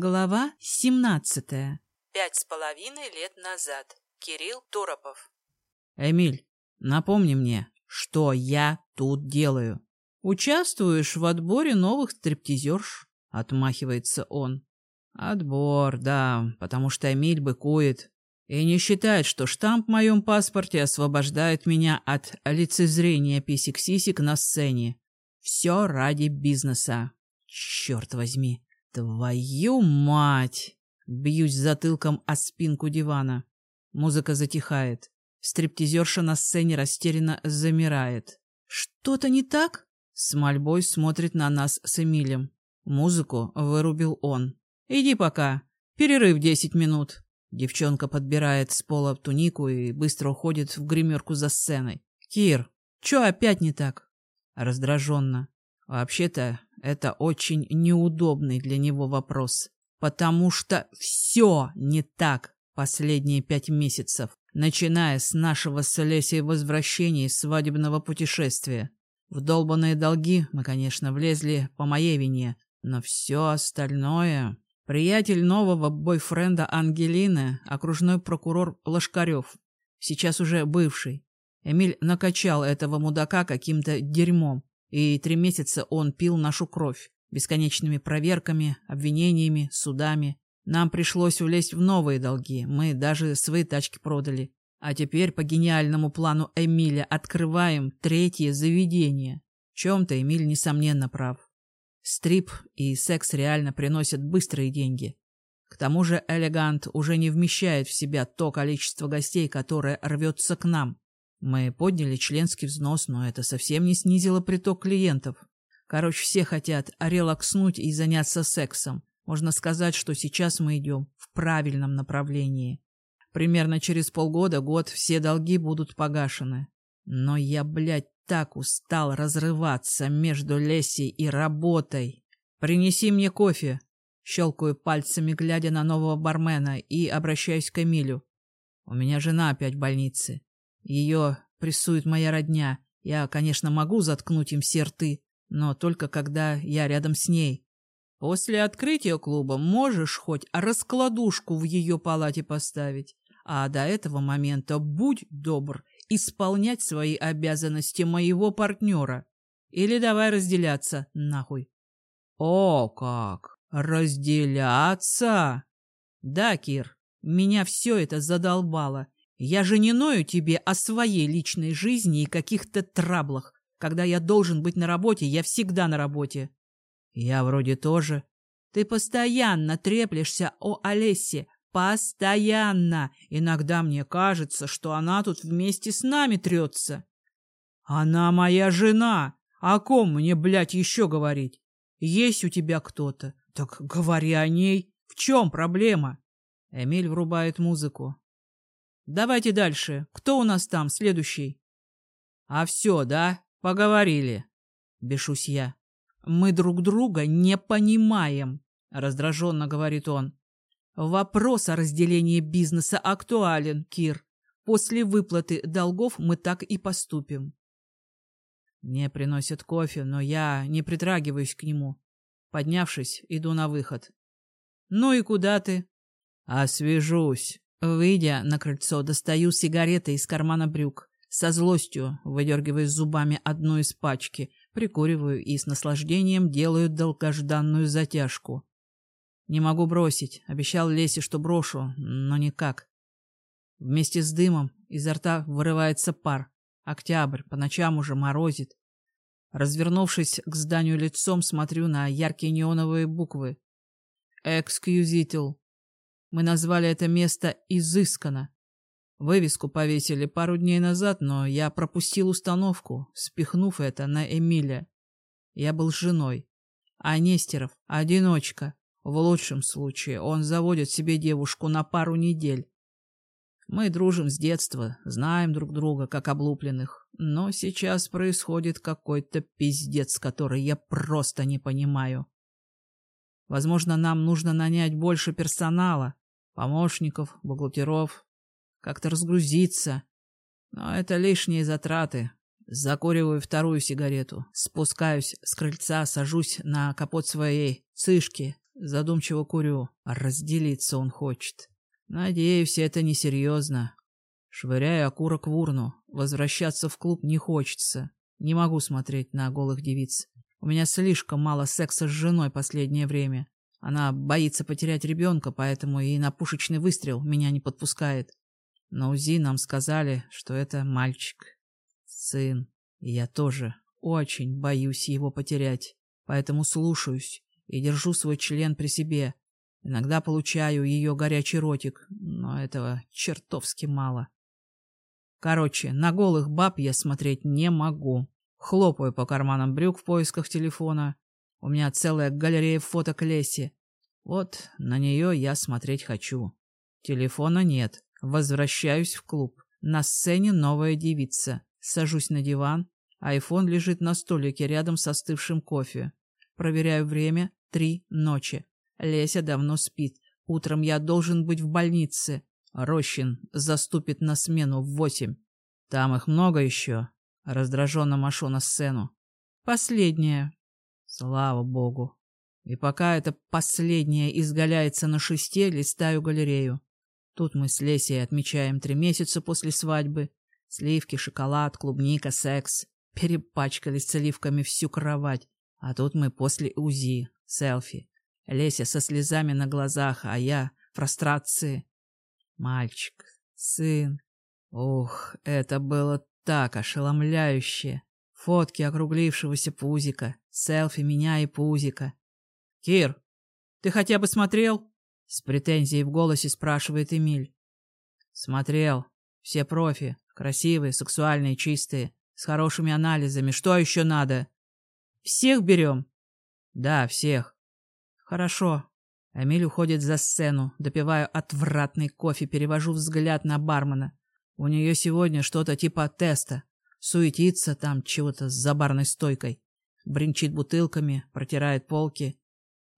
Глава 17. Пять с половиной лет назад. Кирилл Торопов. Эмиль, напомни мне, что я тут делаю? Участвуешь в отборе новых стриптизерш? Отмахивается он. Отбор, да, потому что Эмиль быкует и не считает, что штамп в моем паспорте освобождает меня от лицезрения писик-сисик на сцене. Все ради бизнеса. Черт возьми. Твою мать! Бьюсь затылком о спинку дивана. Музыка затихает. Стриптизерша на сцене растерянно замирает. «Что-то не так?» С мольбой смотрит на нас с Эмилем. Музыку вырубил он. «Иди пока. Перерыв десять минут». Девчонка подбирает с пола тунику и быстро уходит в гримерку за сценой. «Кир, чё опять не так?» Раздраженно. Вообще-то, это очень неудобный для него вопрос, потому что все не так последние пять месяцев, начиная с нашего с Олесей возвращения из свадебного путешествия. В долбанные долги мы, конечно, влезли по моей вине, но все остальное... Приятель нового бойфренда Ангелины, окружной прокурор Лошкарев, сейчас уже бывший. Эмиль накачал этого мудака каким-то дерьмом, и три месяца он пил нашу кровь, бесконечными проверками, обвинениями, судами. Нам пришлось влезть в новые долги, мы даже свои тачки продали. А теперь по гениальному плану Эмиля открываем третье заведение. В чем-то Эмиль, несомненно, прав. Стрип и секс реально приносят быстрые деньги. К тому же элегант уже не вмещает в себя то количество гостей, которое рвется к нам. Мы подняли членский взнос, но это совсем не снизило приток клиентов. Короче, все хотят релакснуть и заняться сексом. Можно сказать, что сейчас мы идем в правильном направлении. Примерно через полгода-год все долги будут погашены. Но я, блядь, так устал разрываться между Лесей и работой. Принеси мне кофе. Щелкаю пальцами, глядя на нового бармена, и обращаюсь к Эмилю. У меня жена опять в больнице. Ее прессует моя родня. Я, конечно, могу заткнуть им все рты, но только когда я рядом с ней. После открытия клуба можешь хоть раскладушку в ее палате поставить, а до этого момента будь добр исполнять свои обязанности моего партнера. Или давай разделяться, нахуй. О, как! Разделяться? Да, Кир, меня все это задолбало. Я же не ною тебе о своей личной жизни и каких-то траблах. Когда я должен быть на работе, я всегда на работе. Я вроде тоже. Ты постоянно треплешься о Олесе. Постоянно. Иногда мне кажется, что она тут вместе с нами трется. Она моя жена. О ком мне, блядь, еще говорить? Есть у тебя кто-то? Так говори о ней. В чем проблема? Эмиль врубает музыку. Давайте дальше. Кто у нас там следующий? А все, да? Поговорили. Бешусь я. Мы друг друга не понимаем, раздраженно говорит он. Вопрос о разделении бизнеса актуален, Кир. После выплаты долгов мы так и поступим. Мне приносят кофе, но я не притрагиваюсь к нему. Поднявшись, иду на выход. Ну и куда ты? Освежусь. Выйдя на крыльцо, достаю сигареты из кармана брюк. Со злостью выдергиваю зубами одну из пачки, прикуриваю и с наслаждением делаю долгожданную затяжку. Не могу бросить. Обещал Лесе, что брошу, но никак. Вместе с дымом изо рта вырывается пар. Октябрь, по ночам уже морозит. Развернувшись к зданию лицом, смотрю на яркие неоновые буквы. «Экскьюзитл», мы назвали это место изысканно. Вывеску повесили пару дней назад, но я пропустил установку, спихнув это на Эмиля. Я был женой. А Нестеров — одиночка. В лучшем случае он заводит себе девушку на пару недель. Мы дружим с детства, знаем друг друга, как облупленных. Но сейчас происходит какой-то пиздец, который я просто не понимаю. Возможно, нам нужно нанять больше персонала, помощников, бухгалтеров, как-то разгрузиться. Но это лишние затраты. Закуриваю вторую сигарету, спускаюсь с крыльца, сажусь на капот своей цышки, Задумчиво курю. Разделиться он хочет. Надеюсь, это несерьезно. Швыряю окурок в урну. Возвращаться в клуб не хочется. Не могу смотреть на голых девиц. У меня слишком мало секса с женой последнее время. Она боится потерять ребенка, поэтому и на пушечный выстрел меня не подпускает. На УЗИ нам сказали, что это мальчик. Сын. И я тоже очень боюсь его потерять. Поэтому слушаюсь и держу свой член при себе. Иногда получаю ее горячий ротик, но этого чертовски мало. Короче, на голых баб я смотреть не могу. Хлопаю по карманам брюк в поисках телефона. У меня целая галерея фоток Леси. Вот на нее я смотреть хочу. Телефона нет. Возвращаюсь в клуб. На сцене новая девица. Сажусь на диван. Айфон лежит на столике рядом с остывшим кофе. Проверяю время. Три ночи. Леся давно спит. Утром я должен быть в больнице. Рощин заступит на смену в восемь. Там их много еще. Раздраженно машу на сцену. Последняя. Слава богу. И пока это последняя изгаляется на шесте, листаю галерею. Тут мы с Лесей отмечаем три месяца после свадьбы. Сливки, шоколад, клубника, секс. Перепачкали сливками всю кровать. А тут мы после УЗИ, селфи. Леся со слезами на глазах, а я в прострации. Мальчик, сын. Ух, это было так ошеломляюще. Фотки округлившегося пузика, селфи меня и пузика. «Кир, ты хотя бы смотрел?» С претензией в голосе спрашивает Эмиль. «Смотрел. Все профи. Красивые, сексуальные, чистые. С хорошими анализами. Что еще надо?» «Всех берем?» «Да, всех». «Хорошо». Эмиль уходит за сцену. Допиваю отвратный кофе, перевожу взгляд на бармена. У нее сегодня что-то типа теста. Суетится там чего-то за барной стойкой. Бринчит бутылками, протирает полки.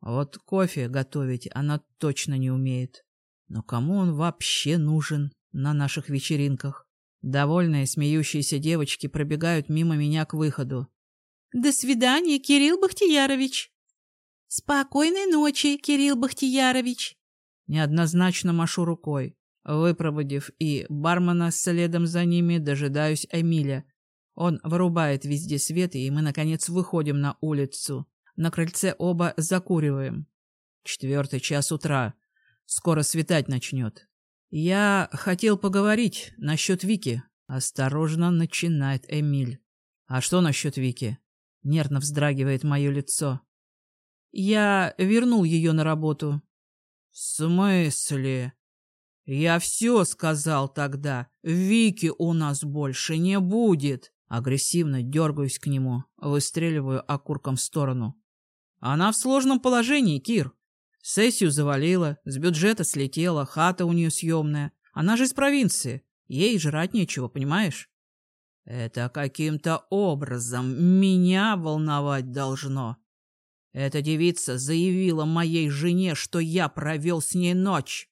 Вот кофе готовить она точно не умеет. Но кому он вообще нужен на наших вечеринках? Довольные, смеющиеся девочки пробегают мимо меня к выходу. «До свидания, Кирилл Бахтиярович!» «Спокойной ночи, Кирилл Бахтиярович!» Неоднозначно машу рукой. Выпроводив и бармена следом за ними, дожидаюсь Эмиля. Он вырубает везде свет, и мы, наконец, выходим на улицу. На крыльце оба закуриваем. Четвертый час утра. Скоро светать начнет. Я хотел поговорить насчет Вики. Осторожно начинает Эмиль. А что насчет Вики? Нервно вздрагивает мое лицо. Я вернул ее на работу. В смысле? Я все сказал тогда. Вики у нас больше не будет. Агрессивно дергаюсь к нему, выстреливаю окурком в сторону. Она в сложном положении, Кир. Сессию завалила, с бюджета слетела, хата у нее съемная. Она же из провинции. Ей жрать нечего, понимаешь? Это каким-то образом меня волновать должно. Эта девица заявила моей жене, что я провел с ней ночь.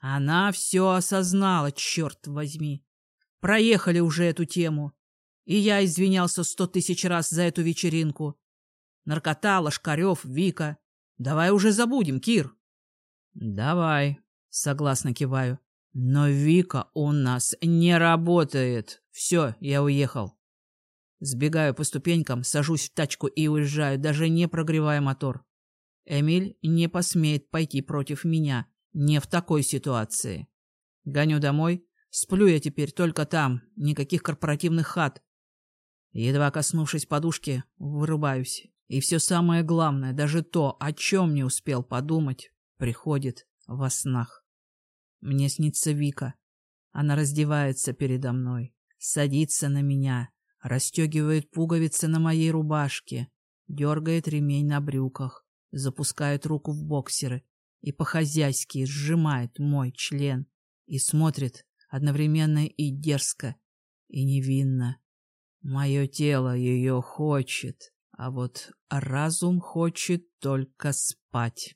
Она все осознала, черт возьми. Проехали уже эту тему. И я извинялся сто тысяч раз за эту вечеринку. Наркота, Лошкарев, Вика. Давай уже забудем, Кир. Давай, согласно киваю. Но Вика у нас не работает. Все, я уехал. Сбегаю по ступенькам, сажусь в тачку и уезжаю, даже не прогревая мотор. Эмиль не посмеет пойти против меня. Не в такой ситуации. Гоню домой. Сплю я теперь только там. Никаких корпоративных хат. Едва коснувшись подушки, вырубаюсь. И все самое главное, даже то, о чем не успел подумать, приходит во снах. Мне снится Вика. Она раздевается передо мной, садится на меня, расстегивает пуговицы на моей рубашке, дергает ремень на брюках, запускает руку в боксеры и по-хозяйски сжимает мой член и смотрит одновременно и дерзко, и невинно. Мое тело ее хочет, а вот разум хочет только спать.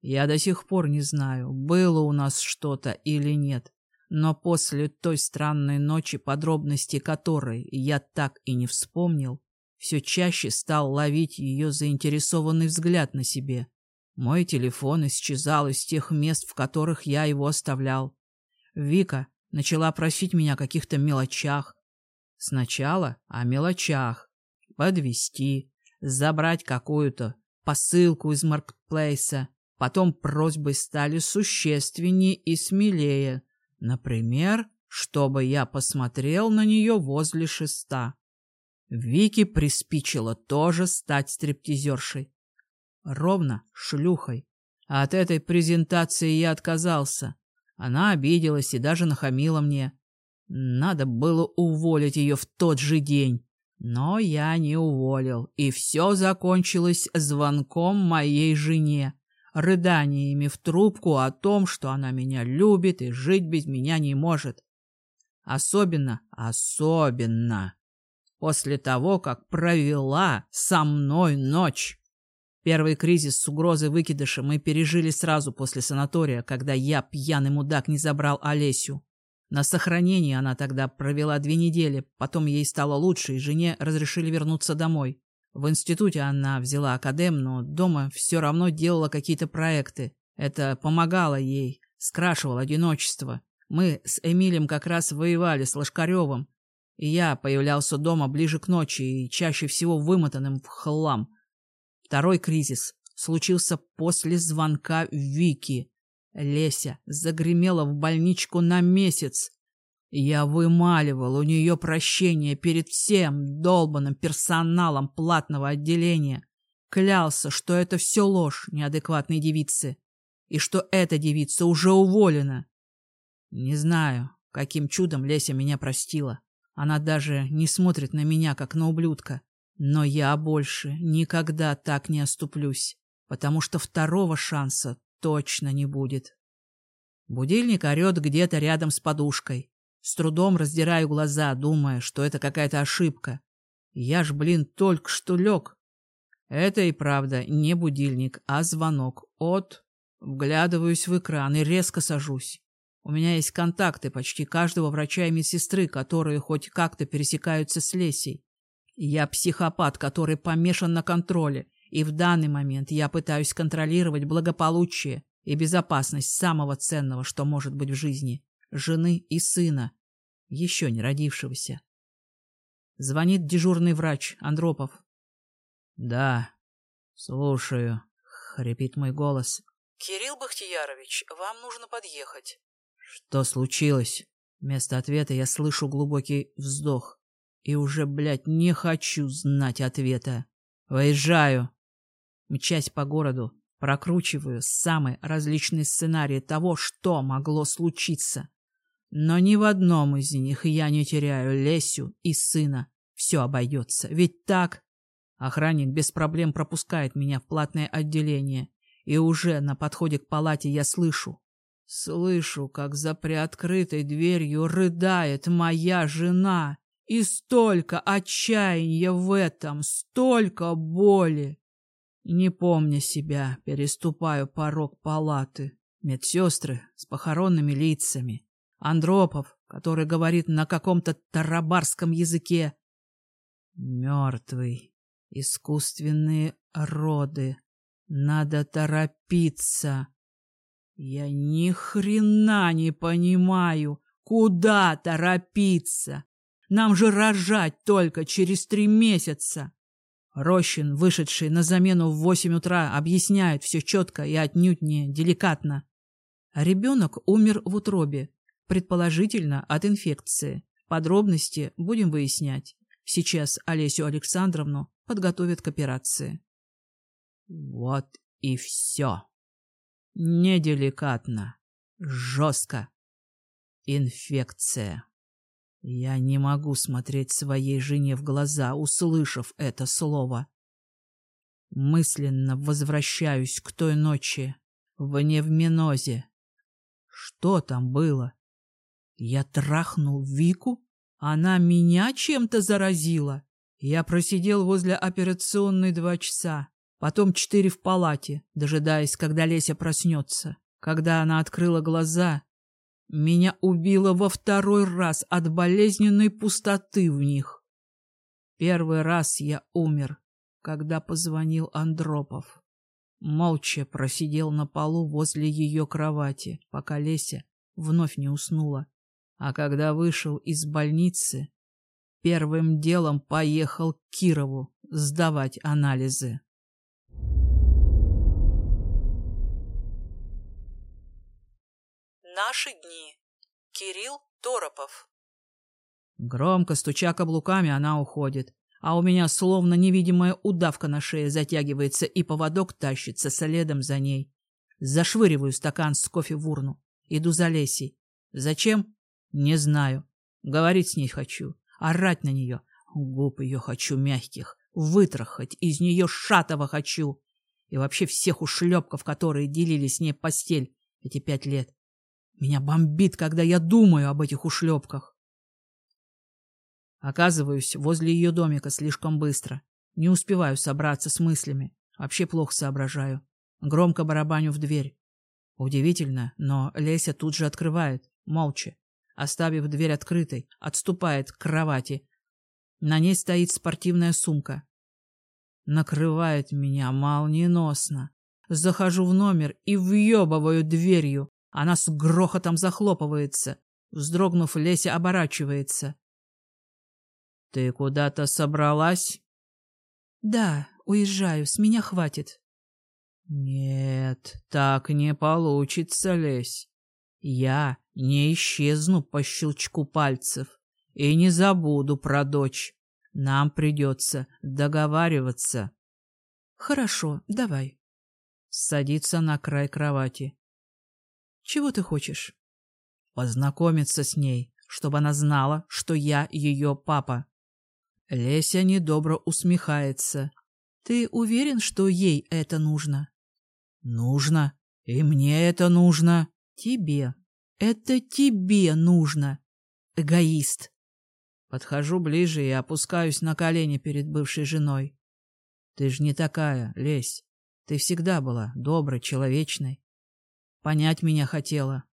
Я до сих пор не знаю, было у нас что-то или нет, но после той странной ночи, подробности которой я так и не вспомнил, все чаще стал ловить ее заинтересованный взгляд на себе. Мой телефон исчезал из тех мест, в которых я его оставлял. Вика начала просить меня о каких-то мелочах. Сначала о мелочах. Подвести, забрать какую-то посылку из маркетплейса. Потом просьбы стали существеннее и смелее. Например, чтобы я посмотрел на нее возле шеста. Вики приспичило тоже стать стриптизершей. Ровно шлюхой. А от этой презентации я отказался. Она обиделась и даже нахамила мне. Надо было уволить ее в тот же день. Но я не уволил, и все закончилось звонком моей жене, рыданиями в трубку о том, что она меня любит и жить без меня не может. Особенно, особенно после того, как провела со мной ночь. Первый кризис с угрозой выкидыша мы пережили сразу после санатория, когда я, пьяный мудак, не забрал Олесю. На сохранении она тогда провела две недели, потом ей стало лучше, и жене разрешили вернуться домой. В институте она взяла академ, но дома все равно делала какие-то проекты. Это помогало ей, скрашивало одиночество. Мы с Эмилем как раз воевали с Лошкаревым, и я появлялся дома ближе к ночи и чаще всего вымотанным в хлам. Второй кризис случился после звонка Вики. Леся загремела в больничку на месяц. Я вымаливал у нее прощение перед всем долбанным персоналом платного отделения. Клялся, что это все ложь неадекватной девицы, и что эта девица уже уволена. Не знаю, каким чудом Леся меня простила. Она даже не смотрит на меня, как на ублюдка. Но я больше никогда так не оступлюсь, потому что второго шанса точно не будет. Будильник орет где-то рядом с подушкой. С трудом раздираю глаза, думая, что это какая-то ошибка. Я ж, блин, только что лег. Это и правда не будильник, а звонок от... Вглядываюсь в экран и резко сажусь. У меня есть контакты почти каждого врача и медсестры, которые хоть как-то пересекаются с Лесей. Я психопат, который помешан на контроле, и в данный момент я пытаюсь контролировать благополучие и безопасность самого ценного, что может быть в жизни — жены и сына, еще не родившегося. Звонит дежурный врач Андропов. — Да, слушаю, — хрипит мой голос. — Кирилл Бахтиярович, вам нужно подъехать. — Что случилось? Вместо ответа я слышу глубокий вздох. И уже, блядь, не хочу знать ответа. Выезжаю. Мчась по городу, прокручиваю самые различные сценарии того, что могло случиться. Но ни в одном из них я не теряю Лесю и сына. Все обойдется. Ведь так? Охранник без проблем пропускает меня в платное отделение. И уже на подходе к палате я слышу. Слышу, как за приоткрытой дверью рыдает моя жена. И столько отчаяния в этом, столько боли. Не помня себя, переступаю порог палаты. Медсестры с похоронными лицами. Андропов, который говорит на каком-то тарабарском языке. Мертвый. Искусственные роды. Надо торопиться. Я ни хрена не понимаю, куда торопиться. Нам же рожать только через три месяца. Рощин, вышедший на замену в восемь утра, объясняет все четко и отнюдь не деликатно. Ребенок умер в утробе, предположительно от инфекции. Подробности будем выяснять. Сейчас Олесю Александровну подготовят к операции. Вот и все. Неделикатно. Жестко. Инфекция. Я не могу смотреть своей жене в глаза, услышав это слово. Мысленно возвращаюсь к той ночи в Невминозе. Что там было? Я трахнул Вику? Она меня чем-то заразила? Я просидел возле операционной два часа, потом четыре в палате, дожидаясь, когда Леся проснется. Когда она открыла глаза, меня убило во второй раз от болезненной пустоты в них. Первый раз я умер, когда позвонил Андропов. молча просидел на полу возле ее кровати, пока Леся вновь не уснула. А когда вышел из больницы, первым делом поехал к Кирову сдавать анализы. Наши дни. Кирилл Торопов. Громко стуча каблуками, она уходит, а у меня словно невидимая удавка на шее затягивается, и поводок тащится следом за ней. Зашвыриваю стакан с кофе в урну. Иду за Лесей. Зачем? Не знаю. Говорить с ней хочу. Орать на нее. Губ ее хочу мягких. Вытрахать. Из нее шатого хочу. И вообще всех ушлепков, которые делили с ней постель эти пять лет. Меня бомбит, когда я думаю об этих ушлепках. Оказываюсь возле ее домика слишком быстро. Не успеваю собраться с мыслями. Вообще плохо соображаю. Громко барабаню в дверь. Удивительно, но Леся тут же открывает, молча. Оставив дверь открытой, отступает к кровати. На ней стоит спортивная сумка. Накрывает меня молниеносно. Захожу в номер и въебываю дверью. Она с грохотом захлопывается. Вздрогнув, Леся оборачивается. — Ты куда-то собралась? — Да, уезжаю, с меня хватит. — Нет, так не получится, Лесь. Я не исчезну по щелчку пальцев и не забуду про дочь. Нам придется договариваться. — Хорошо, давай. Садится на край кровати. Чего ты хочешь? Познакомиться с ней, чтобы она знала, что я ее папа. Леся недобро усмехается. Ты уверен, что ей это нужно? Нужно. И мне это нужно. Тебе. Это тебе нужно. Эгоист. Подхожу ближе и опускаюсь на колени перед бывшей женой. Ты ж не такая, Лесь. Ты всегда была доброй, человечной понять меня хотела.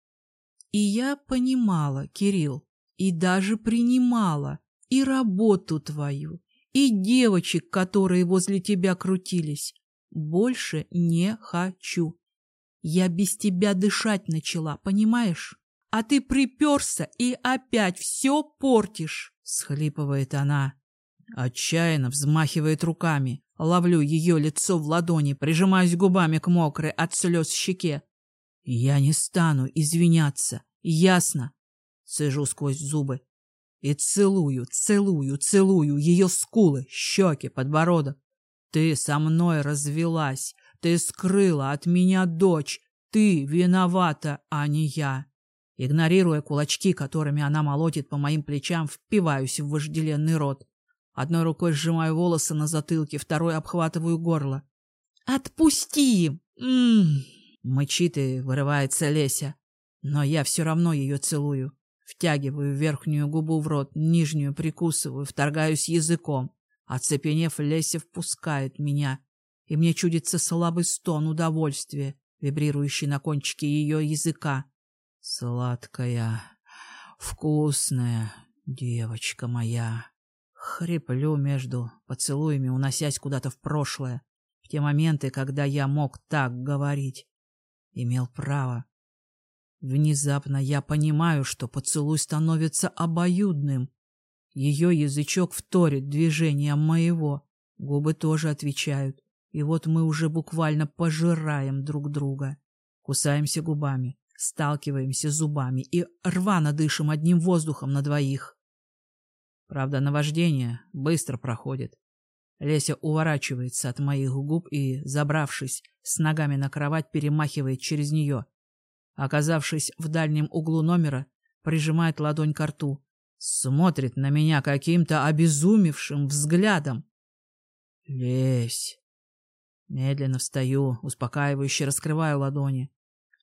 И я понимала, Кирилл, и даже принимала и работу твою, и девочек, которые возле тебя крутились. Больше не хочу. Я без тебя дышать начала, понимаешь? А ты приперся и опять все портишь, — схлипывает она. Отчаянно взмахивает руками. Ловлю ее лицо в ладони, прижимаюсь губами к мокрой от слез щеке. Я не стану извиняться, ясно? Сижу сквозь зубы. И целую, целую, целую ее скулы, щеки, подбородок. Ты со мной развелась, ты скрыла от меня дочь, ты виновата, а не я. Игнорируя кулачки, которыми она молотит по моим плечам, впиваюсь в вожделенный рот. Одной рукой сжимаю волосы на затылке, второй обхватываю горло. «Отпусти! М -м -м. Мычит и вырывается Леся. Но я все равно ее целую. Втягиваю верхнюю губу в рот, нижнюю прикусываю, вторгаюсь языком. Оцепенев, Леся впускает меня. И мне чудится слабый стон удовольствия, вибрирующий на кончике ее языка. Сладкая, вкусная девочка моя. Хриплю между поцелуями, уносясь куда-то в прошлое, в те моменты, когда я мог так говорить. Имел право. Внезапно я понимаю, что поцелуй становится обоюдным. Ее язычок вторит движением моего. Губы тоже отвечают. И вот мы уже буквально пожираем друг друга. Кусаемся губами, сталкиваемся зубами и рвано дышим одним воздухом на двоих. Правда, наваждение быстро проходит. Леся уворачивается от моих губ и, забравшись с ногами на кровать, перемахивает через нее. Оказавшись в дальнем углу номера, прижимает ладонь к рту. Смотрит на меня каким-то обезумевшим взглядом. «Лесь!» Медленно встаю, успокаивающе раскрываю ладони.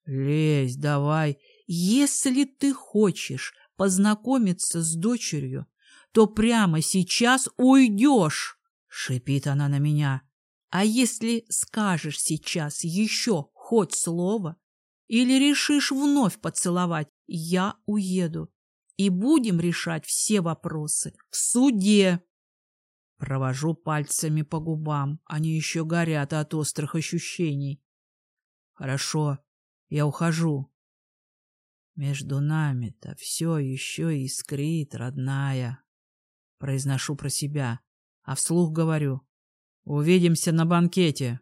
«Лесь, давай!» «Если ты хочешь познакомиться с дочерью, то прямо сейчас уйдешь!» Шипит она на меня. А если скажешь сейчас еще хоть слово или решишь вновь поцеловать, я уеду. И будем решать все вопросы в суде. Провожу пальцами по губам, они еще горят от острых ощущений. Хорошо, я ухожу. Между нами-то все еще искрит, родная. Произношу про себя, а вслух говорю. Увидимся на банкете.